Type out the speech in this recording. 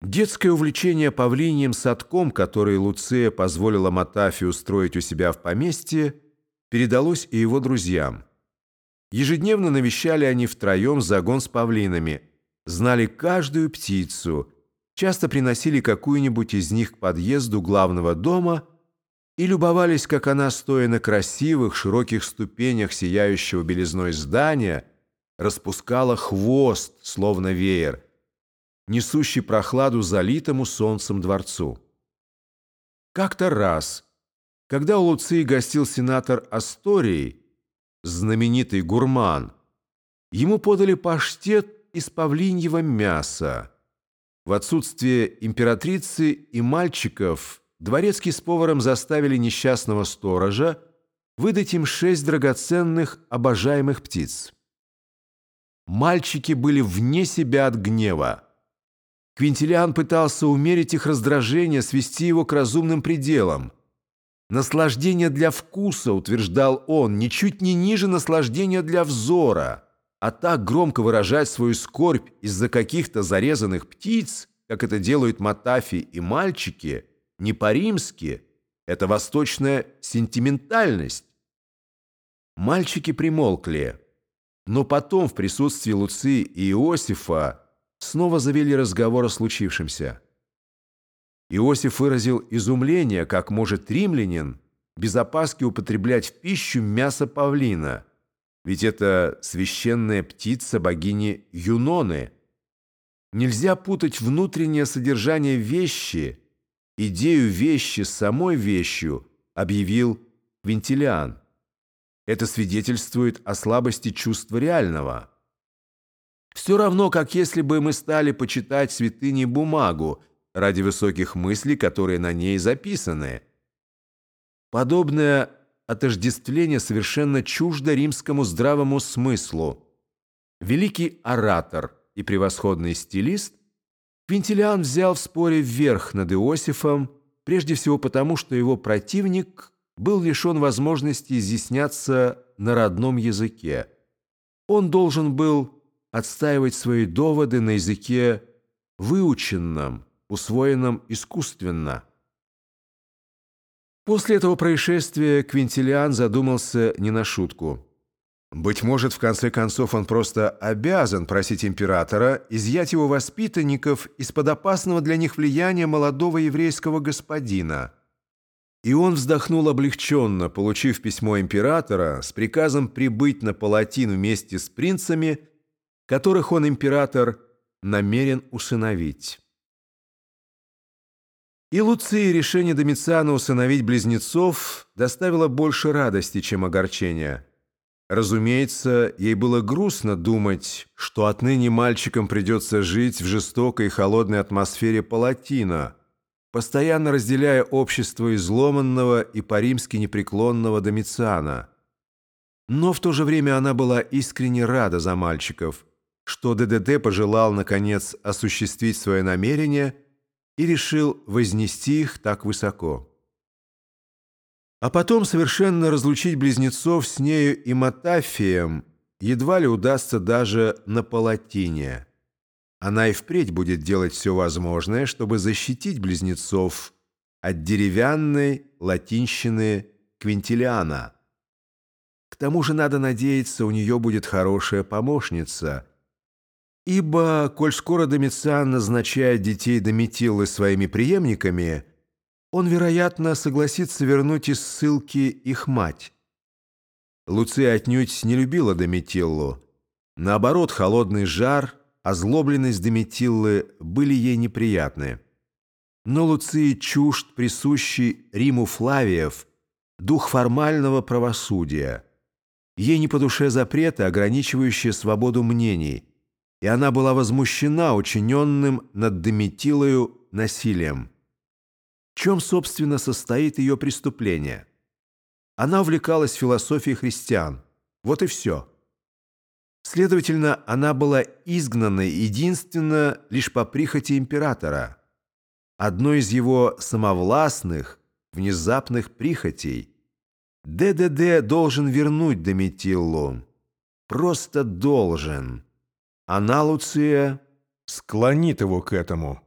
Детское увлечение павлиньим садком, который Луция позволила Матафе устроить у себя в поместье, передалось и его друзьям. Ежедневно навещали они втроем загон с павлинами, знали каждую птицу, часто приносили какую-нибудь из них к подъезду главного дома и любовались, как она, стоя на красивых, широких ступенях сияющего белизной здания, распускала хвост, словно веер – несущий прохладу залитому солнцем дворцу. Как-то раз, когда у Луции гостил сенатор Астории, знаменитый гурман, ему подали паштет из павлиньего мяса. В отсутствие императрицы и мальчиков дворецкий с поваром заставили несчастного сторожа выдать им шесть драгоценных обожаемых птиц. Мальчики были вне себя от гнева. Квинтилиан пытался умерить их раздражение, свести его к разумным пределам. Наслаждение для вкуса, утверждал он, ничуть не ниже наслаждения для взора, а так громко выражать свою скорбь из-за каких-то зарезанных птиц, как это делают Матафи и мальчики, не по-римски, это восточная сентиментальность. Мальчики примолкли, но потом в присутствии Луции и Иосифа снова завели разговор о случившемся. Иосиф выразил изумление, как может римлянин без опаски употреблять в пищу мясо павлина, ведь это священная птица богини Юноны. Нельзя путать внутреннее содержание вещи, идею вещи с самой вещью, объявил Квинтилиан. Это свидетельствует о слабости чувства реального. Все равно, как если бы мы стали почитать святыни бумагу ради высоких мыслей, которые на ней записаны. Подобное отождествление совершенно чуждо римскому здравому смыслу. Великий оратор и превосходный стилист Квинтилиан взял в споре вверх над Иосифом, прежде всего потому, что его противник был лишен возможности изъясняться на родном языке. Он должен был отстаивать свои доводы на языке выученном, усвоенном искусственно. После этого происшествия Квинтилиан задумался не на шутку. Быть может, в конце концов он просто обязан просить императора изъять его воспитанников из-под опасного для них влияния молодого еврейского господина. И он вздохнул облегченно, получив письмо императора с приказом прибыть на Палатин вместе с принцами которых он, император, намерен усыновить. И Луции решение Домициана усыновить близнецов доставило больше радости, чем огорчения. Разумеется, ей было грустно думать, что отныне мальчикам придется жить в жестокой и холодной атмосфере Палатина, постоянно разделяя общество изломанного и по-римски непреклонного Домициана. Но в то же время она была искренне рада за мальчиков – что ДДТ пожелал, наконец, осуществить свое намерение и решил вознести их так высоко. А потом совершенно разлучить близнецов с нею и Матафием едва ли удастся даже на Палатине. Она и впредь будет делать все возможное, чтобы защитить близнецов от деревянной латинщины Квинтилиана. К тому же, надо надеяться, у нее будет хорошая помощница – Ибо, коль скоро Домициан назначает детей Дометиллы своими преемниками, он, вероятно, согласится вернуть из ссылки их мать. Луция отнюдь не любила Дометиллу. Наоборот, холодный жар, озлобленность Дометиллы были ей неприятны. Но Луции чужд присущий Риму Флавиев дух формального правосудия. Ей не по душе запреты, ограничивающие свободу мнений – и она была возмущена учиненным над Дометилою насилием. В чем, собственно, состоит ее преступление? Она увлекалась философией христиан. Вот и все. Следовательно, она была изгнана единственно лишь по прихоти императора, одной из его самовластных, внезапных прихотей. ДДД должен вернуть Дометиллу. Просто должен. Она, Луция, склонит его к этому.